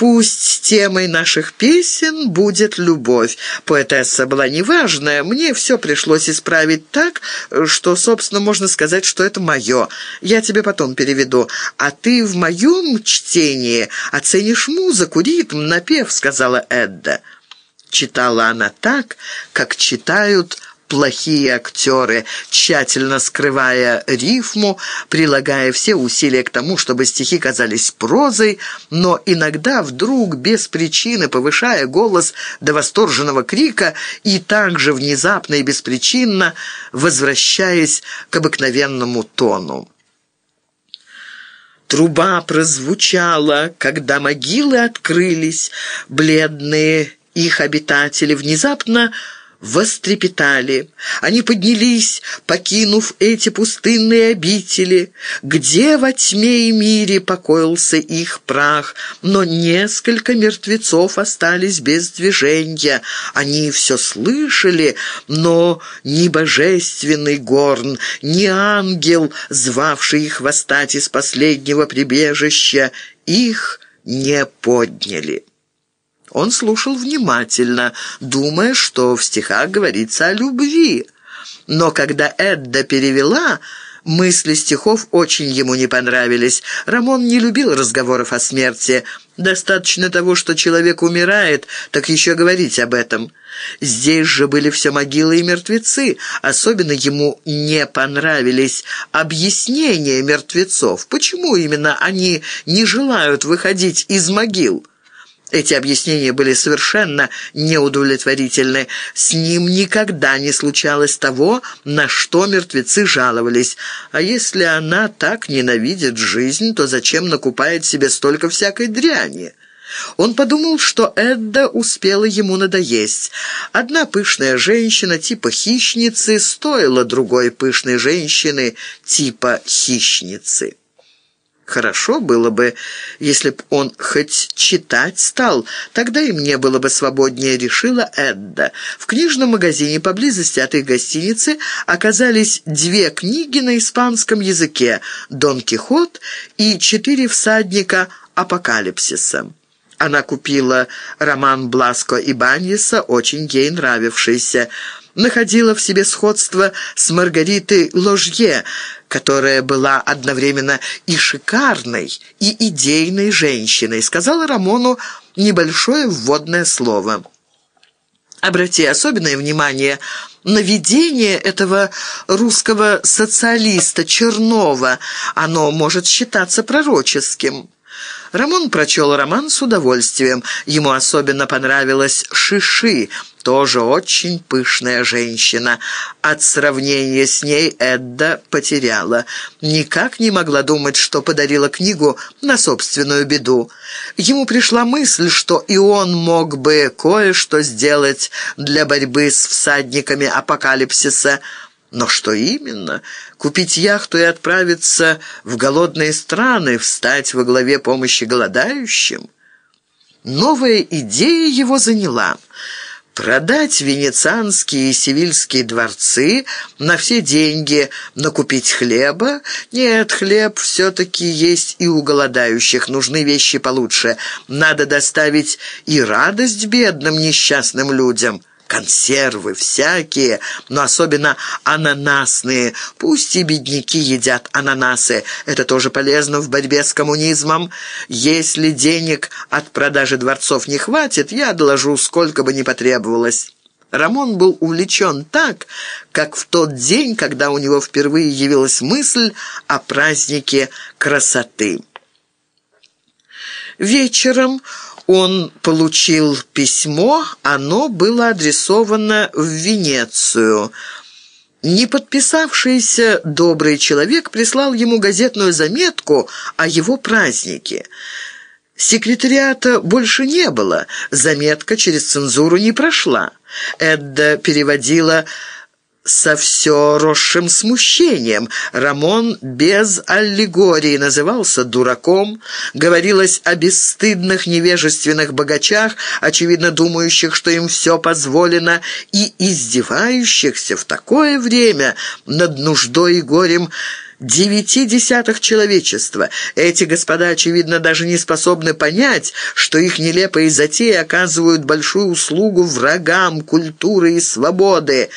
Пусть темой наших песен будет любовь. Поэтесса была неважная, мне все пришлось исправить так, что, собственно, можно сказать, что это мое. Я тебе потом переведу. А ты в моем чтении оценишь музыку, ритм, напев, сказала Эдда. Читала она так, как читают плохие актеры, тщательно скрывая рифму, прилагая все усилия к тому, чтобы стихи казались прозой, но иногда вдруг, без причины, повышая голос до восторженного крика и также внезапно и беспричинно возвращаясь к обыкновенному тону. Труба прозвучала, когда могилы открылись, бледные их обитатели внезапно вострепетали. Они поднялись, покинув эти пустынные обители, где во тьме и мире покоился их прах, но несколько мертвецов остались без движения. Они все слышали, но ни божественный горн, ни ангел, звавший их восстать из последнего прибежища, их не подняли. Он слушал внимательно, думая, что в стихах говорится о любви. Но когда Эдда перевела, мысли стихов очень ему не понравились. Рамон не любил разговоров о смерти. Достаточно того, что человек умирает, так еще говорить об этом. Здесь же были все могилы и мертвецы. Особенно ему не понравились объяснения мертвецов. Почему именно они не желают выходить из могил? Эти объяснения были совершенно неудовлетворительны. С ним никогда не случалось того, на что мертвецы жаловались. А если она так ненавидит жизнь, то зачем накупает себе столько всякой дряни? Он подумал, что Эдда успела ему надоесть. Одна пышная женщина типа хищницы стоила другой пышной женщины типа хищницы. Хорошо было бы, если б он хоть читать стал, тогда и мне было бы свободнее, решила Эдда. В книжном магазине поблизости от их гостиницы оказались две книги на испанском языке «Дон Кихот» и «Четыре всадника апокалипсиса». Она купила роман Бласко и Баньеса, очень ей нравившийся находила в себе сходство с Маргаритой Ложье, которая была одновременно и шикарной, и идейной женщиной, сказала Рамону небольшое вводное слово. Обрати особенное внимание на видение этого русского социалиста Чернова. Оно может считаться пророческим. Рамон прочел роман с удовольствием. Ему особенно понравилась Шиши, тоже очень пышная женщина. От сравнения с ней Эдда потеряла. Никак не могла думать, что подарила книгу на собственную беду. Ему пришла мысль, что и он мог бы кое-что сделать для борьбы с всадниками апокалипсиса – но что именно? Купить яхту и отправиться в голодные страны, встать во главе помощи голодающим? Новая идея его заняла. Продать венецианские и севильские дворцы на все деньги, накупить хлеба? Нет, хлеб все-таки есть и у голодающих, нужны вещи получше. Надо доставить и радость бедным несчастным людям» консервы всякие, но особенно ананасные. Пусть и бедняки едят ананасы. Это тоже полезно в борьбе с коммунизмом. Если денег от продажи дворцов не хватит, я доложу, сколько бы ни потребовалось». Рамон был увлечен так, как в тот день, когда у него впервые явилась мысль о празднике красоты. Вечером он получил письмо, оно было адресовано в Венецию. Не подписавшийся добрый человек прислал ему газетную заметку о его празднике. Секретариата больше не было, заметка через цензуру не прошла. Эдда переводила со все росшим смущением. Рамон без аллегории назывался дураком. Говорилось о бесстыдных невежественных богачах, очевидно думающих, что им все позволено, и издевающихся в такое время над нуждой и горем девяти десятых человечества. Эти господа, очевидно, даже не способны понять, что их нелепые затеи оказывают большую услугу врагам культуры и свободы.